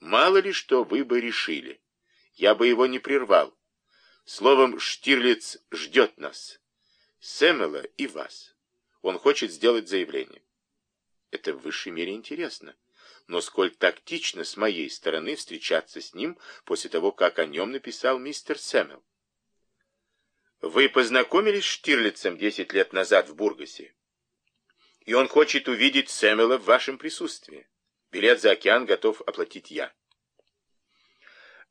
Мало ли что вы бы решили. Я бы его не прервал. Словом, Штирлиц ждет нас. Сэмела и вас. Он хочет сделать заявление. Это в высшей мере интересно. Но сколь тактично с моей стороны встречаться с ним после того, как о нем написал мистер Сэмел. Вы познакомились с Штирлицем 10 лет назад в Бургасе? И он хочет увидеть Сэмела в вашем присутствии. Билет за океан готов оплатить я.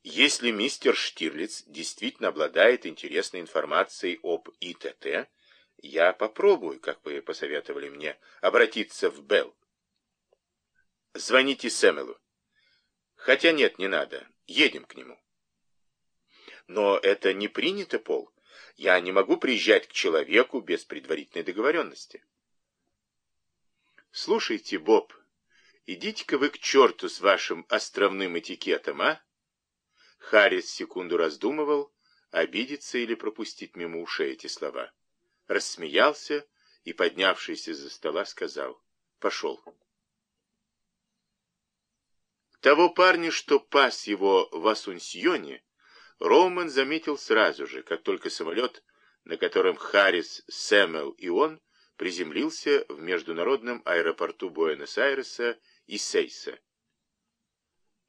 Если мистер Штирлиц действительно обладает интересной информацией об ИТТ, я попробую, как вы посоветовали мне, обратиться в Белл. Звоните Сэмелу. Хотя нет, не надо. Едем к нему. Но это не принято, Пол. Я не могу приезжать к человеку без предварительной договоренности. Слушайте, Боб, идите-ка вы к черту с вашим островным этикетом, а? Харрис секунду раздумывал, обидеться или пропустить мимо ушей эти слова. Рассмеялся и, поднявшись из-за стола, сказал «Пошел». Того парня, что пас его в Асунсьоне, Роуман заметил сразу же, как только самолет, на котором Харрис, Сэмэл и он приземлился в международном аэропорту Буэнос-Айреса и Сейса.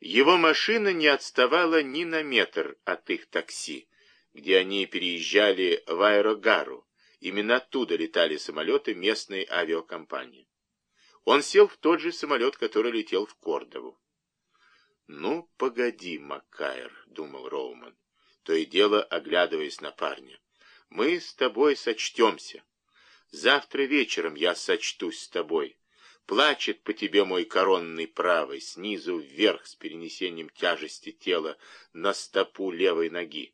Его машина не отставала ни на метр от их такси, где они переезжали в Аэрогару. Именно оттуда летали самолеты местной авиакомпании. Он сел в тот же самолет, который летел в Кордову. «Ну, погоди, Маккайр», — думал Роуман, то и дело оглядываясь на парня. «Мы с тобой сочтемся. Завтра вечером я сочтусь с тобой. Плачет по тебе мой коронный правый, снизу вверх с перенесением тяжести тела на стопу левой ноги.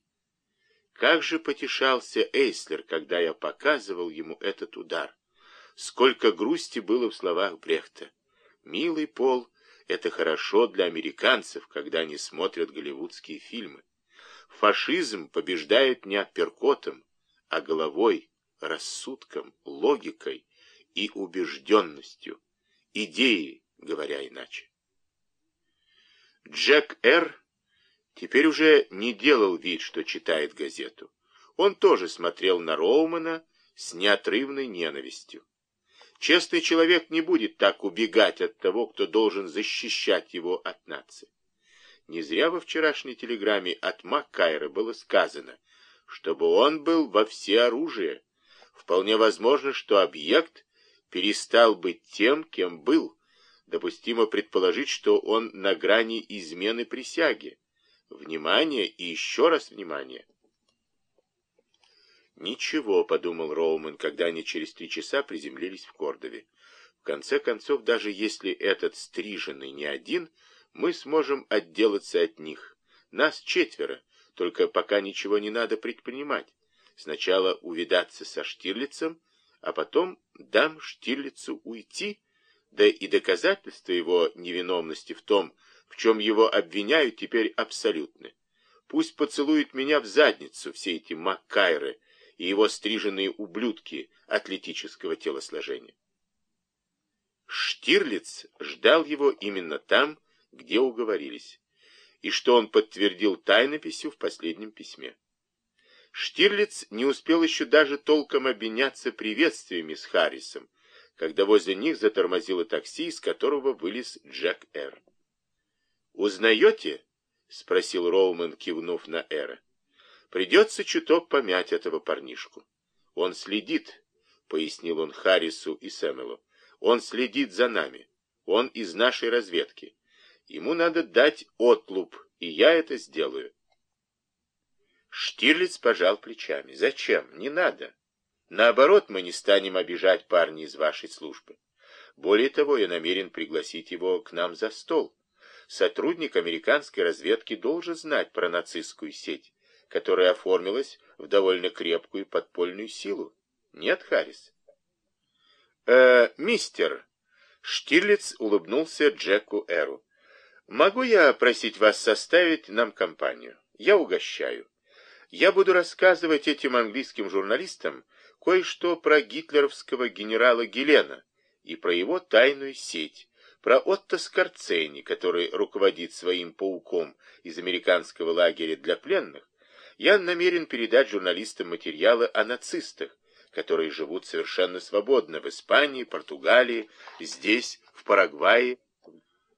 Как же потешался Эйслер, когда я показывал ему этот удар. Сколько грусти было в словах Брехта. «Милый Пол, это хорошо для американцев, когда они смотрят голливудские фильмы. Фашизм побеждает не апперкотом, а головой, рассудком, логикой и убежденностью, идеей, говоря иначе. Джек Р. теперь уже не делал вид, что читает газету. Он тоже смотрел на Роумана с неотрывной ненавистью. Честный человек не будет так убегать от того, кто должен защищать его от нации. Не зря во вчерашней телеграмме от Маккайра было сказано, чтобы он был во всеоружие. Вполне возможно, что объект перестал быть тем, кем был. Допустимо предположить, что он на грани измены присяги. Внимание и еще раз внимание. «Ничего», — подумал Роуман, когда они через три часа приземлились в Кордове. «В конце концов, даже если этот стриженный не один, мы сможем отделаться от них. Нас четверо, только пока ничего не надо предпринимать. Сначала увидаться со Штирлицем, а потом дам Штирлицу уйти, да и доказательства его невиновности в том, в чем его обвиняют, теперь абсолютны. Пусть поцелуют меня в задницу все эти маккайры, и его стриженные ублюдки атлетического телосложения. Штирлиц ждал его именно там, где уговорились, и что он подтвердил тайнописью в последнем письме. Штирлиц не успел еще даже толком обменяться приветствиями с Харрисом, когда возле них затормозило такси, из которого вылез Джек Эр. «Узнаете?» — спросил Роуман, кивнув на Эра. Придется чуток помять этого парнишку. Он следит, — пояснил он Харрису и Сэмелу. Он следит за нами. Он из нашей разведки. Ему надо дать отлуп, и я это сделаю. Штирлиц пожал плечами. Зачем? Не надо. Наоборот, мы не станем обижать парня из вашей службы. Более того, я намерен пригласить его к нам за стол. Сотрудник американской разведки должен знать про нацистскую сеть которая оформилась в довольно крепкую подпольную силу. Нет, Харрис? Э, мистер, Штирлиц улыбнулся Джеку Эру. Могу я просить вас составить нам компанию? Я угощаю. Я буду рассказывать этим английским журналистам кое-что про гитлеровского генерала Гелена и про его тайную сеть, Про Отто Скорцени, который руководит своим пауком из американского лагеря для пленных, я намерен передать журналистам материалы о нацистах, которые живут совершенно свободно в Испании, Португалии, здесь, в Парагвае